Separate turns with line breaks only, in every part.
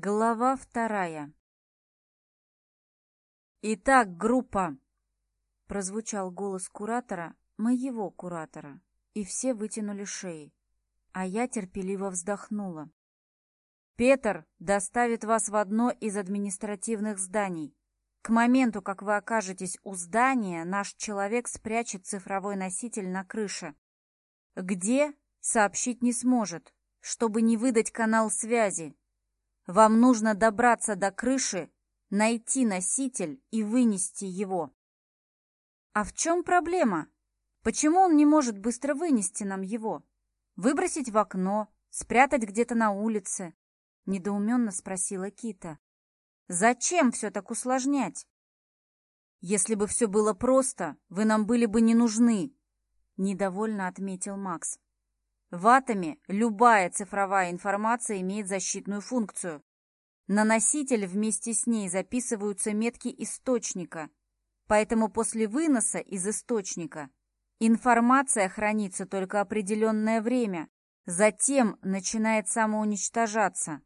Глава вторая. «Итак, группа!» — прозвучал голос куратора, моего куратора, и все вытянули шеи, а я терпеливо вздохнула. «Петр доставит вас в одно из административных зданий. К моменту, как вы окажетесь у здания, наш человек спрячет цифровой носитель на крыше. Где — сообщить не сможет, чтобы не выдать канал связи, вам нужно добраться до крыши, найти носитель и вынести его. А в чем проблема? Почему он не может быстро вынести нам его? Выбросить в окно, спрятать где-то на улице? Недоуменно спросила Кита. Зачем все так усложнять? Если бы все было просто, вы нам были бы не нужны, недовольно отметил Макс. В атоме любая цифровая информация имеет защитную функцию. На носитель вместе с ней записываются метки источника, поэтому после выноса из источника информация хранится только определенное время, затем начинает самоуничтожаться.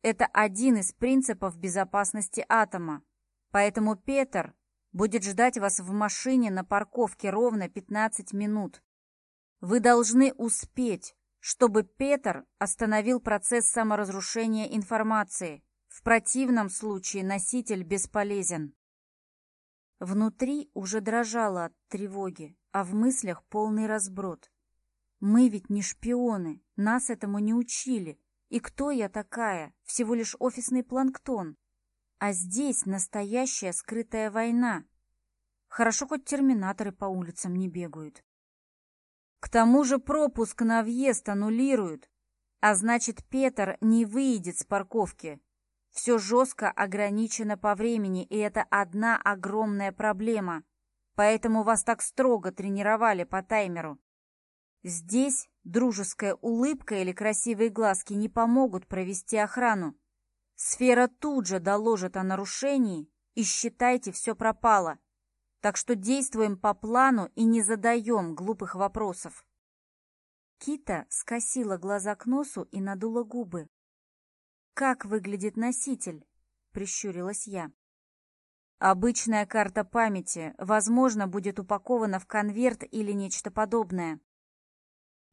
Это один из принципов безопасности атома. Поэтому Петр будет ждать вас в машине на парковке ровно 15 минут. Вы должны успеть, чтобы Петр остановил процесс саморазрушения информации. В противном случае носитель бесполезен. Внутри уже дрожало от тревоги, а в мыслях полный разброд. Мы ведь не шпионы, нас этому не учили. И кто я такая? Всего лишь офисный планктон. А здесь настоящая скрытая война. Хорошо хоть терминаторы по улицам не бегают. К тому же пропуск на въезд аннулируют, а значит, Петр не выйдет с парковки. Все жестко ограничено по времени, и это одна огромная проблема. Поэтому вас так строго тренировали по таймеру. Здесь дружеская улыбка или красивые глазки не помогут провести охрану. Сфера тут же доложит о нарушении, и считайте, все пропало так что действуем по плану и не задаем глупых вопросов. Кита скосила глаза к носу и надула губы. «Как выглядит носитель?» — прищурилась я. «Обычная карта памяти, возможно, будет упакована в конверт или нечто подобное».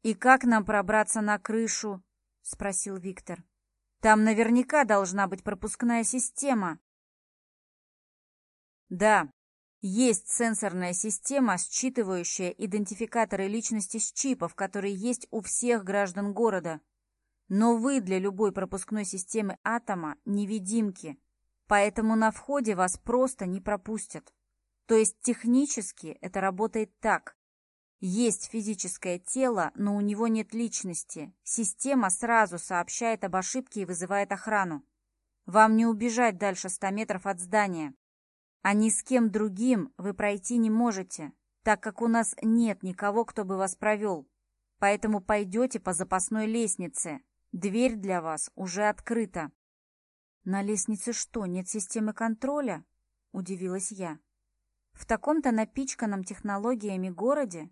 «И как нам пробраться на крышу?» — спросил Виктор. «Там наверняка должна быть пропускная система». «Да, есть сенсорная система, считывающая идентификаторы личности с чипов, которые есть у всех граждан города. Но вы для любой пропускной системы атома невидимки, поэтому на входе вас просто не пропустят. То есть технически это работает так. Есть физическое тело, но у него нет личности. Система сразу сообщает об ошибке и вызывает охрану. Вам не убежать дальше 100 метров от здания. А ни с кем другим вы пройти не можете, так как у нас нет никого, кто бы вас провел. Поэтому пойдете по запасной лестнице. Дверь для вас уже открыта». «На лестнице что, нет системы контроля?» – удивилась я. «В таком-то напичканном технологиями городе?»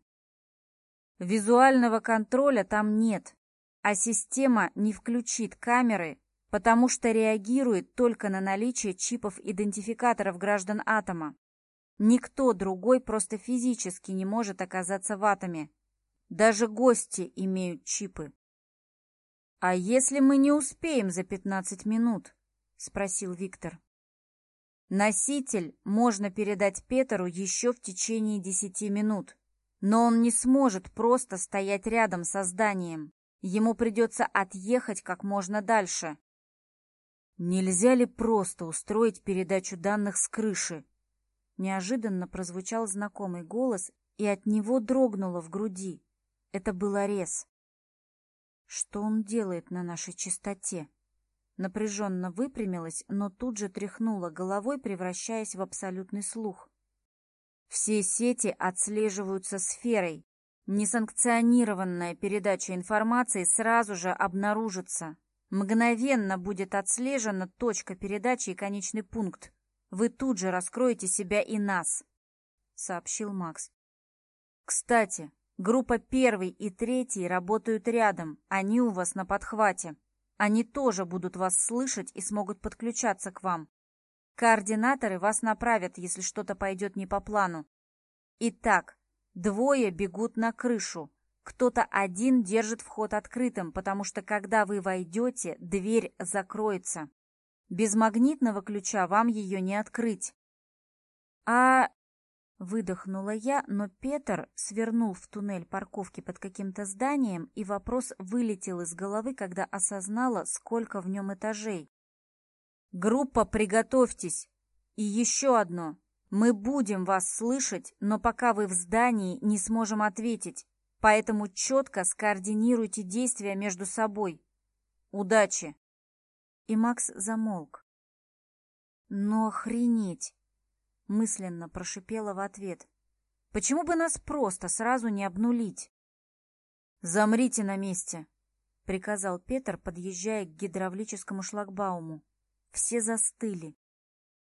«Визуального контроля там нет, а система не включит камеры потому что реагирует только на наличие чипов-идентификаторов граждан атома. Никто другой просто физически не может оказаться в атоме. Даже гости имеют чипы. «А если мы не успеем за 15 минут?» – спросил Виктор. Носитель можно передать Петеру еще в течение 10 минут, но он не сможет просто стоять рядом со зданием. Ему придется отъехать как можно дальше, «Нельзя ли просто устроить передачу данных с крыши?» Неожиданно прозвучал знакомый голос, и от него дрогнуло в груди. Это был Арес. «Что он делает на нашей чистоте?» Напряженно выпрямилась, но тут же тряхнула головой, превращаясь в абсолютный слух. «Все сети отслеживаются сферой. Несанкционированная передача информации сразу же обнаружится, Мгновенно будет отслежена точка передачи и конечный пункт. Вы тут же раскроете себя и нас, — сообщил Макс. Кстати, группа первый и третий работают рядом, они у вас на подхвате. Они тоже будут вас слышать и смогут подключаться к вам. Координаторы вас направят, если что-то пойдет не по плану. Итак, двое бегут на крышу, кто-то один держит вход открытым, потому что когда вы войдете, дверь закроется. Без магнитного ключа вам ее не открыть. А... Выдохнула я, но Петр свернул в туннель парковки под каким-то зданием, и вопрос вылетел из головы, когда осознала, сколько в нем этажей. «Группа, приготовьтесь! И еще одно! Мы будем вас слышать, но пока вы в здании, не сможем ответить поэтому четко скоординируйте действия между собой. Удачи!» И Макс замолк. «Но охренеть!» — мысленно прошипела в ответ. «Почему бы нас просто сразу не обнулить?» «Замрите на месте!» — приказал Петр, подъезжая к гидравлическому шлагбауму. Все застыли.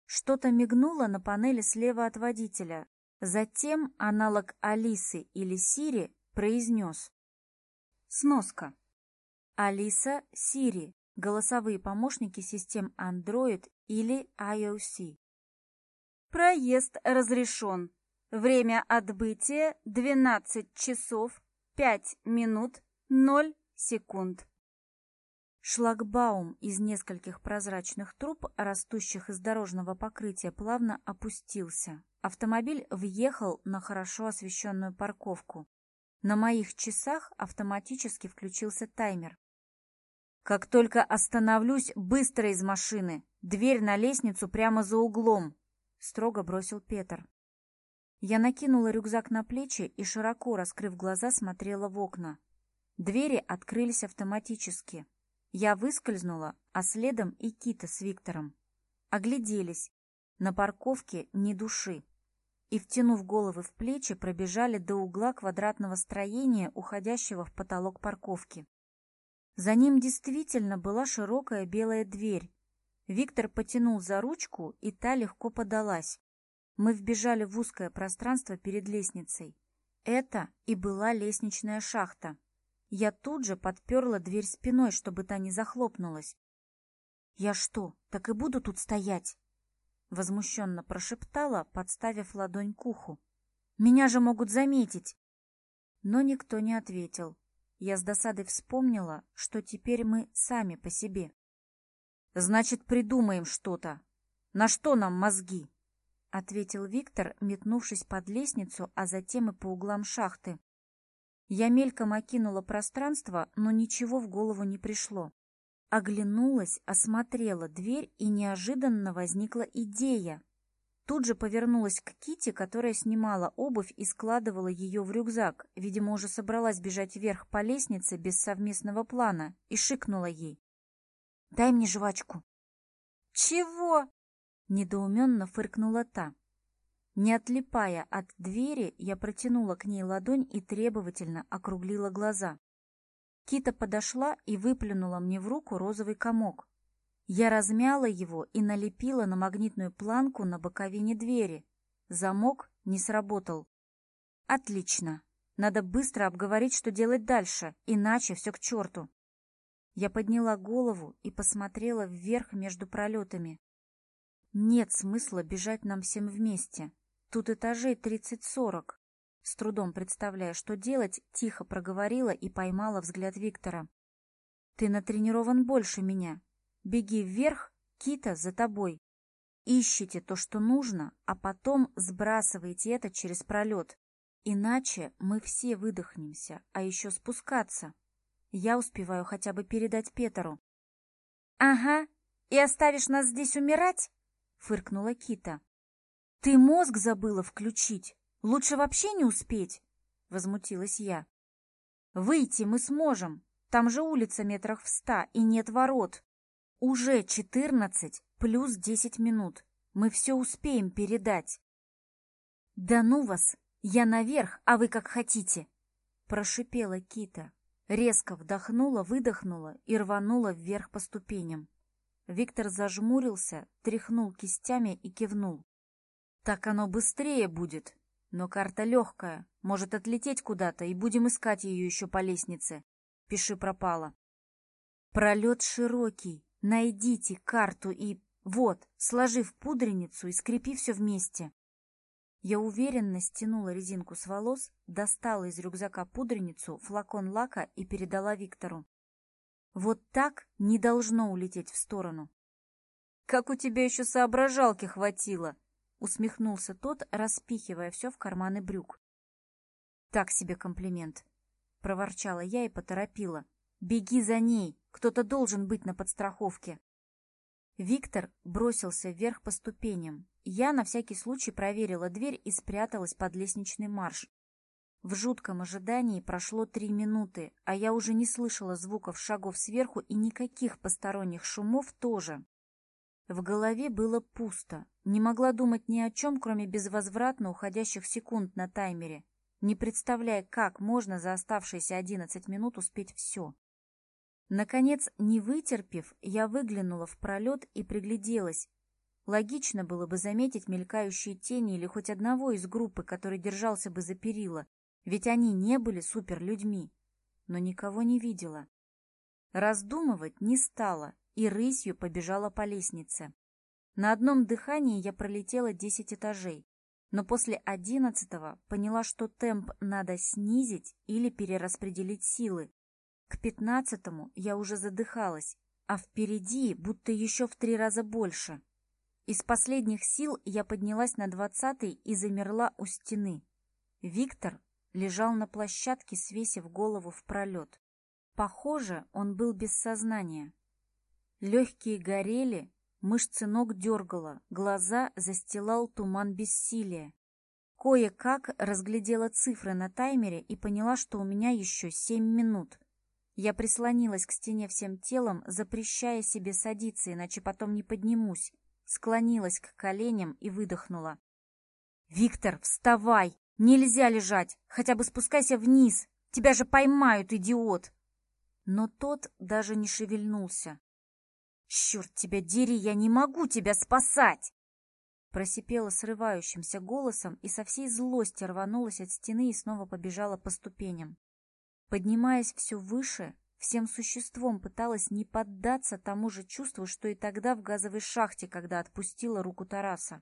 Что-то мигнуло на панели слева от водителя. Затем аналог Алисы или Сири произнес. Сноска. Алиса, Сири, голосовые помощники систем Android или IOC. Проезд разрешен. Время отбытия 12 часов 5 минут 0 секунд. Шлагбаум из нескольких прозрачных труб, растущих из дорожного покрытия, плавно опустился. Автомобиль въехал на хорошо освещенную парковку. На моих часах автоматически включился таймер. «Как только остановлюсь, быстро из машины! Дверь на лестницу прямо за углом!» — строго бросил Петр. Я накинула рюкзак на плечи и, широко раскрыв глаза, смотрела в окна. Двери открылись автоматически. Я выскользнула, а следом и Кита с Виктором. Огляделись. На парковке ни души и, втянув головы в плечи, пробежали до угла квадратного строения, уходящего в потолок парковки. За ним действительно была широкая белая дверь. Виктор потянул за ручку, и та легко подалась. Мы вбежали в узкое пространство перед лестницей. Это и была лестничная шахта. Я тут же подперла дверь спиной, чтобы та не захлопнулась. «Я что, так и буду тут стоять?» возмущенно прошептала, подставив ладонь к уху. «Меня же могут заметить!» Но никто не ответил. Я с досадой вспомнила, что теперь мы сами по себе. «Значит, придумаем что-то. На что нам мозги?» — ответил Виктор, метнувшись под лестницу, а затем и по углам шахты. Я мельком окинула пространство, но ничего в голову не пришло оглянулась, осмотрела дверь и неожиданно возникла идея. Тут же повернулась к Кити, которая снимала обувь и складывала ее в рюкзак, видимо, уже собралась бежать вверх по лестнице без совместного плана, и шикнула ей. «Дай мне жвачку». «Чего?» — недоуменно фыркнула та. Не отлипая от двери, я протянула к ней ладонь и требовательно округлила глаза. Кита подошла и выплюнула мне в руку розовый комок. Я размяла его и налепила на магнитную планку на боковине двери. Замок не сработал. Отлично. Надо быстро обговорить, что делать дальше, иначе все к черту. Я подняла голову и посмотрела вверх между пролетами. Нет смысла бежать нам всем вместе. Тут этажей тридцать-сорок. С трудом представляя, что делать, тихо проговорила и поймала взгляд Виктора. «Ты натренирован больше меня. Беги вверх, Кита за тобой. Ищите то, что нужно, а потом сбрасывайте это через пролет. Иначе мы все выдохнемся, а еще спускаться. Я успеваю хотя бы передать Петеру». «Ага, и оставишь нас здесь умирать?» — фыркнула Кита. «Ты мозг забыла включить!» Лучше вообще не успеть, — возмутилась я. Выйти мы сможем, там же улица метрах в ста и нет ворот. Уже четырнадцать плюс десять минут. Мы все успеем передать. Да ну вас, я наверх, а вы как хотите, — прошипела Кита. Резко вдохнула, выдохнула и рванула вверх по ступеням. Виктор зажмурился, тряхнул кистями и кивнул. «Так оно быстрее будет», но карта легкая, может отлететь куда-то, и будем искать ее еще по лестнице. Пиши пропало. Пролет широкий. Найдите карту и... Вот, сложи в пудреницу и скрепи все вместе. Я уверенно стянула резинку с волос, достала из рюкзака пудреницу, флакон лака и передала Виктору. Вот так не должно улететь в сторону. «Как у тебя еще соображалки хватило!» усмехнулся тот, распихивая все в карманы брюк. «Так себе комплимент!» — проворчала я и поторопила. «Беги за ней! Кто-то должен быть на подстраховке!» Виктор бросился вверх по ступеням. Я на всякий случай проверила дверь и спряталась под лестничный марш. В жутком ожидании прошло три минуты, а я уже не слышала звуков шагов сверху и никаких посторонних шумов тоже. В голове было пусто. Не могла думать ни о чем, кроме безвозвратно уходящих секунд на таймере, не представляя, как можно за оставшиеся 11 минут успеть все. Наконец, не вытерпев, я выглянула в пролет и пригляделась. Логично было бы заметить мелькающие тени или хоть одного из группы, который держался бы за перила, ведь они не были суперлюдьми. Но никого не видела. Раздумывать не стала, и рысью побежала по лестнице. На одном дыхании я пролетела 10 этажей, но после 11 поняла, что темп надо снизить или перераспределить силы. К 15 я уже задыхалась, а впереди будто еще в три раза больше. Из последних сил я поднялась на 20 и замерла у стены. Виктор лежал на площадке, свесив голову в пролет. Похоже, он был без сознания. Легкие горели, мышцы ног дергало, глаза застилал туман бессилия. Кое-как разглядела цифры на таймере и поняла, что у меня еще семь минут. Я прислонилась к стене всем телом, запрещая себе садиться, иначе потом не поднимусь. Склонилась к коленям и выдохнула. «Виктор, вставай! Нельзя лежать! Хотя бы спускайся вниз! Тебя же поймают, идиот!» Но тот даже не шевельнулся. «Черт тебя дери, я не могу тебя спасать!» Просипела срывающимся голосом и со всей злости рванулась от стены и снова побежала по ступеням. Поднимаясь все выше, всем существом пыталась не поддаться тому же чувству, что и тогда в газовой шахте, когда отпустила руку Тараса.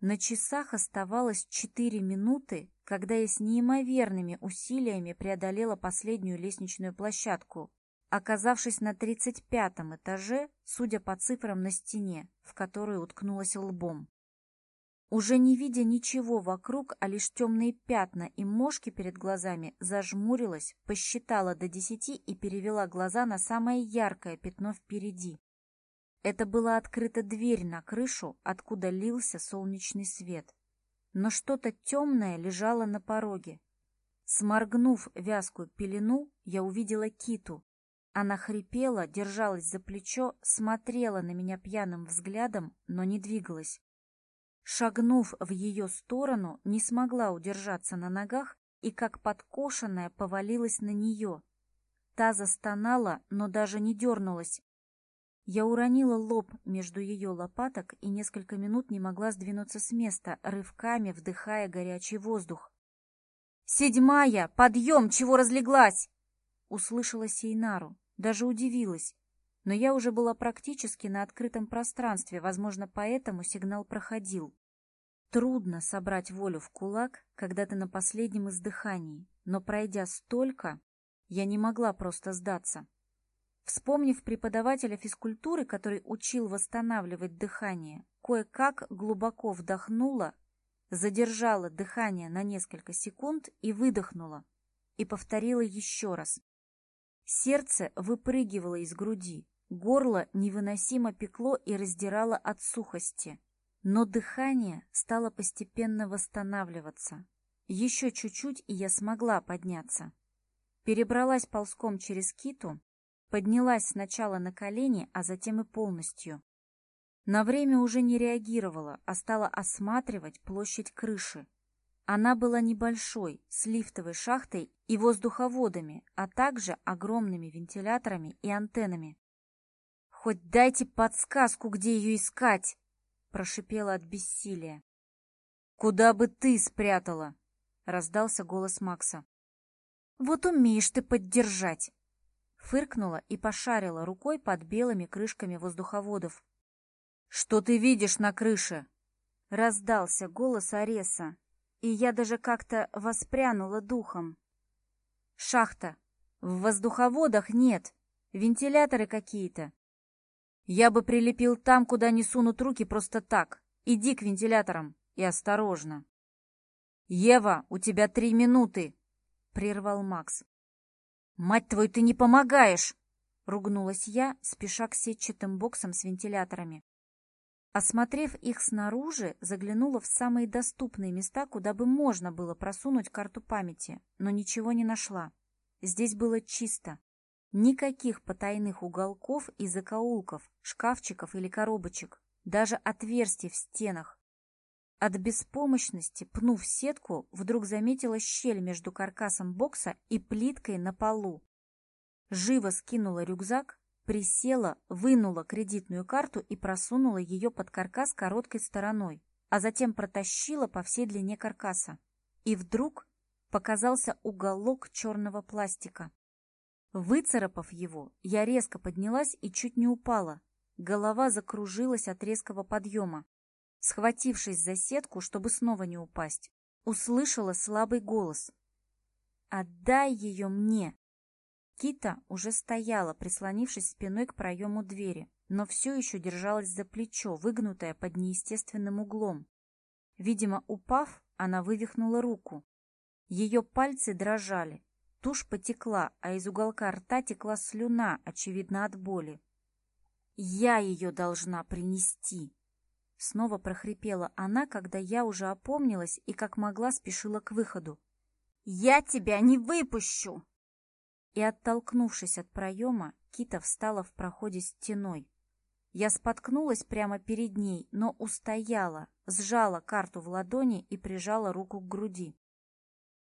На часах оставалось четыре минуты, когда я с неимоверными усилиями преодолела последнюю лестничную площадку, оказавшись на тридцать пятом этаже, судя по цифрам на стене, в которую уткнулась лбом. Уже не видя ничего вокруг, а лишь темные пятна и мошки перед глазами, зажмурилась, посчитала до десяти и перевела глаза на самое яркое пятно впереди. Это была открыта дверь на крышу, откуда лился солнечный свет. Но что-то темное лежало на пороге. Сморгнув вязкую пелену, я увидела киту, она хрипела, держалась за плечо, смотрела на меня пьяным взглядом, но не двигалась. Шагнув в ее сторону, не смогла удержаться на ногах и, как подкошенная, повалилась на нее. Та застонала, но даже не дернулась. Я уронила лоб между ее лопаток и несколько минут не могла сдвинуться с места, рывками вдыхая горячий воздух. «Седьмая! Подъем! Чего разлеглась?» услышала Сейнару, даже удивилась. Но я уже была практически на открытом пространстве, возможно, поэтому сигнал проходил. Трудно собрать волю в кулак, когда ты на последнем издыхании, но пройдя столько, я не могла просто сдаться. Вспомнив преподавателя физкультуры, который учил восстанавливать дыхание, кое-как глубоко вдохнула, задержала дыхание на несколько секунд и выдохнула, и повторила еще раз. Сердце выпрыгивало из груди, горло невыносимо пекло и раздирало от сухости. Но дыхание стало постепенно восстанавливаться. Еще чуть-чуть, и я смогла подняться. Перебралась ползком через киту, поднялась сначала на колени, а затем и полностью. На время уже не реагировала, а стала осматривать площадь крыши. Она была небольшой, с лифтовой шахтой и воздуховодами, а также огромными вентиляторами и антеннами. «Хоть дайте подсказку, где ее искать!» — прошипела от бессилия. «Куда бы ты спрятала?» — раздался голос Макса. «Вот умеешь ты поддержать!» Фыркнула и пошарила рукой под белыми крышками воздуховодов. «Что ты видишь на крыше?» Раздался голос Ареса, и я даже как-то воспрянула духом. Шахта. В воздуховодах нет. Вентиляторы какие-то. Я бы прилепил там, куда не сунут руки просто так. Иди к вентиляторам и осторожно. «Ева, у тебя три минуты!» — прервал Макс. «Мать твою, ты не помогаешь!» — ругнулась я, спеша к сетчатым боксам с вентиляторами. Осмотрев их снаружи, заглянула в самые доступные места, куда бы можно было просунуть карту памяти, но ничего не нашла. Здесь было чисто. Никаких потайных уголков и закоулков, шкафчиков или коробочек, даже отверстий в стенах. От беспомощности, пнув сетку, вдруг заметила щель между каркасом бокса и плиткой на полу. Живо скинула рюкзак, Присела, вынула кредитную карту и просунула ее под каркас короткой стороной, а затем протащила по всей длине каркаса. И вдруг показался уголок черного пластика. Выцарапав его, я резко поднялась и чуть не упала. Голова закружилась от резкого подъема. Схватившись за сетку, чтобы снова не упасть, услышала слабый голос. «Отдай ее мне!» Кита уже стояла, прислонившись спиной к проему двери, но все еще держалась за плечо, выгнутое под неестественным углом. Видимо, упав, она вывихнула руку. Ее пальцы дрожали, тушь потекла, а из уголка рта текла слюна, очевидно, от боли. «Я ее должна принести!» Снова прохрипела она, когда я уже опомнилась и как могла спешила к выходу. «Я тебя не выпущу!» и, оттолкнувшись от проема, Кита встала в проходе стеной. Я споткнулась прямо перед ней, но устояла, сжала карту в ладони и прижала руку к груди.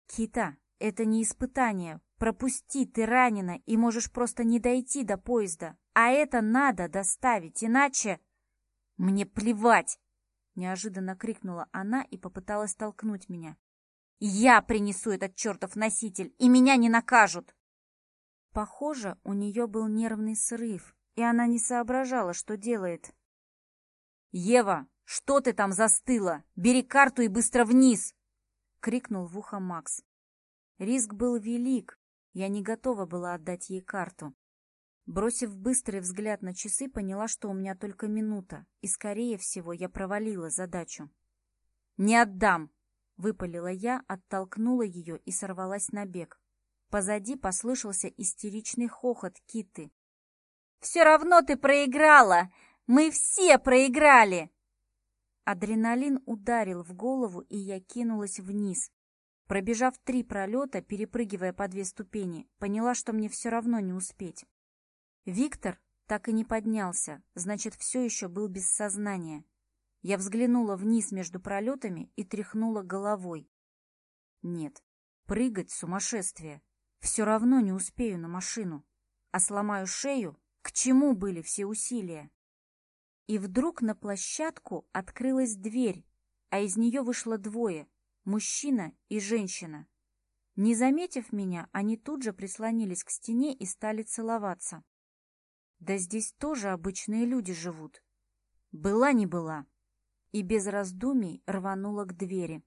«Кита, это не испытание. Пропусти, ты ранена и можешь просто не дойти до поезда. А это надо доставить, иначе...» «Мне плевать!» — неожиданно крикнула она и попыталась толкнуть меня. «Я принесу этот чертов носитель, и меня не накажут!» Похоже, у нее был нервный срыв, и она не соображала, что делает. «Ева, что ты там застыла? Бери карту и быстро вниз!» — крикнул в ухо Макс. Риск был велик, я не готова была отдать ей карту. Бросив быстрый взгляд на часы, поняла, что у меня только минута, и, скорее всего, я провалила задачу. «Не отдам!» — выпалила я, оттолкнула ее и сорвалась на бег. Позади послышался истеричный хохот Киты. «Все равно ты проиграла! Мы все проиграли!» Адреналин ударил в голову, и я кинулась вниз. Пробежав три пролета, перепрыгивая по две ступени, поняла, что мне все равно не успеть. Виктор так и не поднялся, значит, все еще был без сознания. Я взглянула вниз между пролетами и тряхнула головой. Нет, прыгать — сумасшествие. Все равно не успею на машину, а сломаю шею, к чему были все усилия. И вдруг на площадку открылась дверь, а из нее вышло двое – мужчина и женщина. Не заметив меня, они тут же прислонились к стене и стали целоваться. Да здесь тоже обычные люди живут. Была не была. И без раздумий рванула к двери.